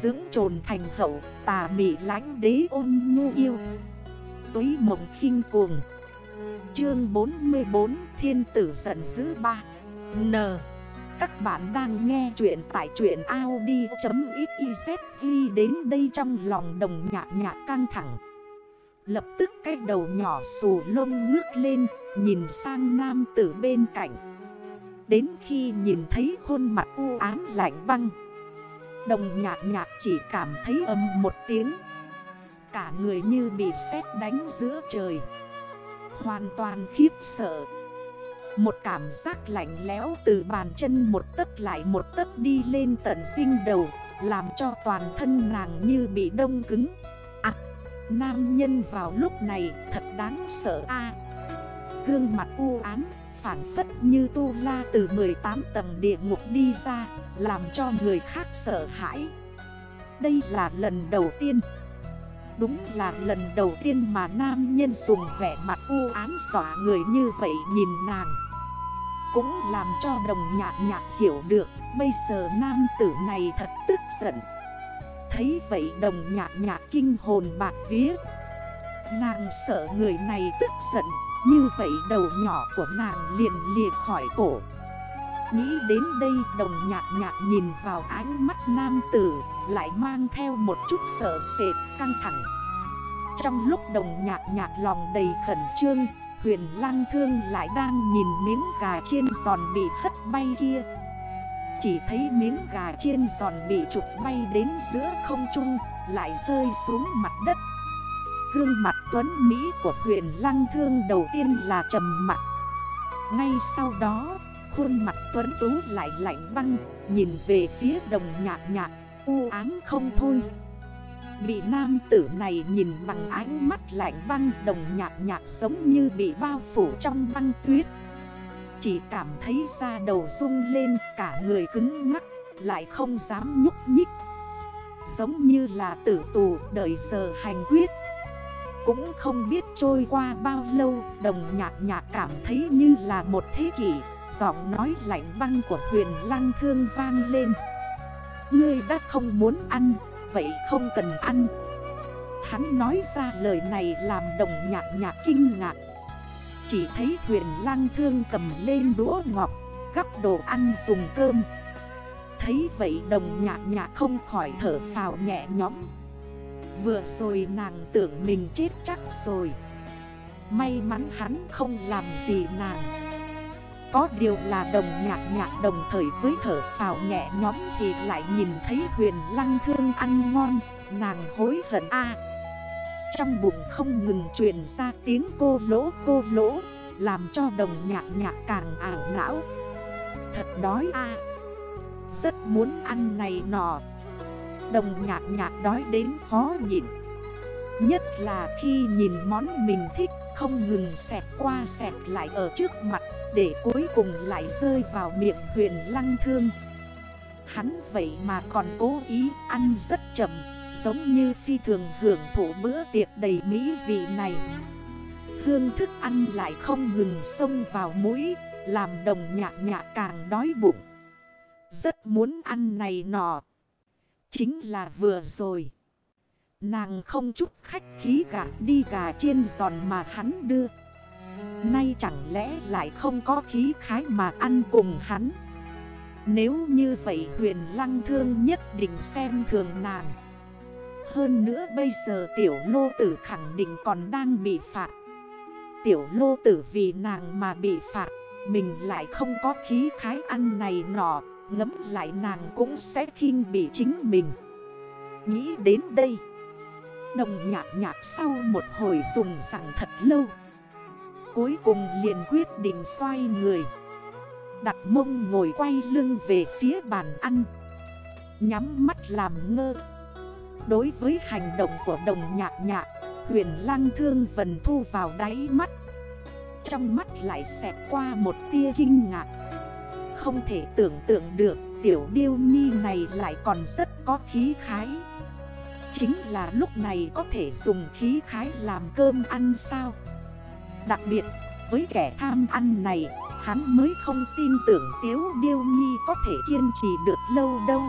Dưỡng trồn thành hậu, tà mị lánh đế ôn nhu yêu. Túy mộng khinh cuồng. Chương 44 Thiên tử giận dữ 3 N. Các bạn đang nghe chuyện tại chuyện Audi.xyz Ghi đến đây trong lòng đồng nhạc nhạc căng thẳng. Lập tức cái đầu nhỏ xù lông ngước lên, Nhìn sang nam tử bên cạnh. Đến khi nhìn thấy khuôn mặt u ám lạnh băng Đồng nhạc nhạc chỉ cảm thấy âm một tiếng. Cả người như bị sét đánh giữa trời. Hoàn toàn khiếp sợ. Một cảm giác lạnh lẽo từ bàn chân một tấc lại một tấc đi lên tận sinh đầu Làm cho toàn thân nàng như bị đông cứng. À, nam nhân vào lúc này thật đáng sợ a. Gương mặt u ám phản phất như tu la từ 18 tầng địa ngục đi ra, Làm cho người khác sợ hãi. Đây là lần đầu tiên. Đúng là lần đầu tiên mà nam nhân dùng vẻ mặt u ám xỏa người như vậy nhìn nàng. Cũng làm cho đồng nhạc nhạc hiểu được, Bây giờ nam tử này thật tức giận. Thấy vậy đồng nhạc nhạc kinh hồn bạc vía. Nàng sợ người này tức giận. Như vậy đầu nhỏ của nàng liền liệt khỏi cổ. Nghĩ đến đây, đồng nhạc nhạc nhìn vào ánh mắt nam tử, Lại mang theo một chút sợ sệt, căng thẳng. Trong lúc đồng nhạc nhạc lòng đầy khẩn trương, Huyền lang thương lại đang nhìn miếng gà chiên giòn bị hất bay kia. Chỉ thấy miếng gà chiên giòn bị trục bay đến giữa không trung, Lại rơi xuống mặt đất. Gương mặt tuấn Mỹ của huyền lăng thương đầu tiên là trầm mặt Ngay sau đó, Khuôn mặt tuấn tú lại lạnh băng, Nhìn về phía đồng nhạc nhạc, U ám không thôi. Bị nam tử này nhìn bằng ánh mắt lạnh băng, Đồng nhạc nhạc giống như bị bao phủ trong băng tuyết. Chỉ cảm thấy da đầu rung lên, Cả người cứng ngắc, Lại không dám nhúc nhích. Giống như là tử tù, đợi giờ hành quyết cũng không biết trôi qua bao lâu, Đồng nhạc nhạc cảm thấy như là một thế kỷ. Giọng nói lạnh băng của huyền lăng thương vang lên. Ngươi đã không muốn ăn, Vậy không cần ăn. Hắn nói ra lời này làm đồng nhạc nhạc kinh ngạc. Chỉ thấy huyền lăng thương cầm lên đũa ngọc, Gắp đồ ăn dùng cơm. Thấy vậy đồng nhạc nhạc không khỏi thở phào nhẹ nhõm. Vừa rồi nàng tưởng mình chết chắc rồi. May mắn hắn không làm gì nàng. Có điều là đồng nhạc nhạc đồng thời với thở phào nhẹ nhóm Thì lại nhìn thấy huyền lăng thương ăn ngon, Nàng hối hận a. Trong bụng không ngừng truyền ra tiếng cô lỗ cô lỗ, Làm cho đồng nhạc nhạc càng ảo não. Thật đói a. Rất muốn ăn này nọ. Đồng nhạc nhạc đói đến khó nhịn. Nhất là khi nhìn món mình thích không ngừng xẹt qua xẹt lại ở trước mặt Để cuối cùng lại rơi vào miệng huyền lăng thương. Hắn vậy mà còn cố ý ăn rất chậm, Giống như phi thường hưởng thụ bữa tiệc đầy mỹ vị này. Hương thức ăn lại không ngừng xông vào mũi, Làm đồng nhạc nhạc càng đói bụng. Rất muốn ăn này nọ Chính là vừa rồi. Nàng không chút khách khí gạt đi gà chiên giòn mà hắn đưa. Nay chẳng lẽ lại không có khí khái mà ăn cùng hắn? Nếu như vậy huyền lăng thương nhất định xem thường nàng. Hơn nữa bây giờ tiểu lô tử khẳng định còn đang bị phạt. Tiểu lô tử vì nàng mà bị phạt, Mình lại không có khí khái ăn này nọ. Ngấm lại nàng cũng sẽ khinh bị chính mình. Nghĩ đến đây Đồng nhạc nhạc sau một hồi dùng rằng thật lâu, Cuối cùng liền quyết định xoay người. Đặt mông ngồi quay lưng về phía bàn ăn, Nhắm mắt làm ngơ. Đối với hành động của đồng nhạc nhạc, Huyền lăng thương vần thu vào đáy mắt. Trong mắt lại xẹt qua một tia kinh ngạc. Không thể tưởng tượng được, tiểu điêu nhi này lại còn rất có khí khái. Chính là lúc này có thể dùng khí khái làm cơm ăn sao? Đặc biệt, với kẻ tham ăn này, Hắn mới không tin tưởng Tiếu Điêu Nhi có thể kiên trì được lâu đâu.